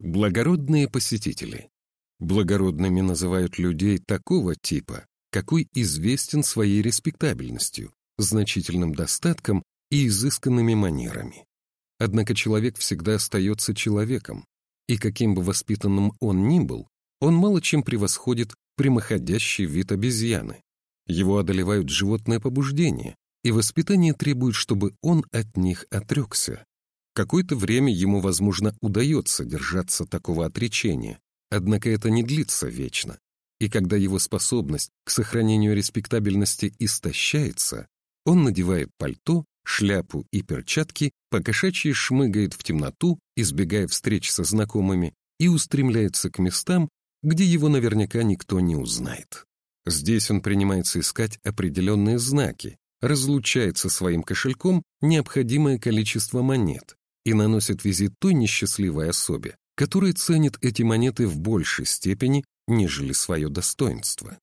Благородные посетители. Благородными называют людей такого типа, какой известен своей респектабельностью, значительным достатком и изысканными манерами. Однако человек всегда остается человеком, и каким бы воспитанным он ни был, он мало чем превосходит прямоходящий вид обезьяны. Его одолевают животные побуждения, и воспитание требует, чтобы он от них отрекся. Какое-то время ему, возможно, удается держаться такого отречения, однако это не длится вечно. И когда его способность к сохранению респектабельности истощается, он надевает пальто, шляпу и перчатки, покошачьи шмыгает в темноту, избегая встреч со знакомыми, и устремляется к местам, где его наверняка никто не узнает. Здесь он принимается искать определенные знаки, разлучает со своим кошельком необходимое количество монет, и наносит визит той несчастливой особе, которая ценит эти монеты в большей степени, нежели свое достоинство.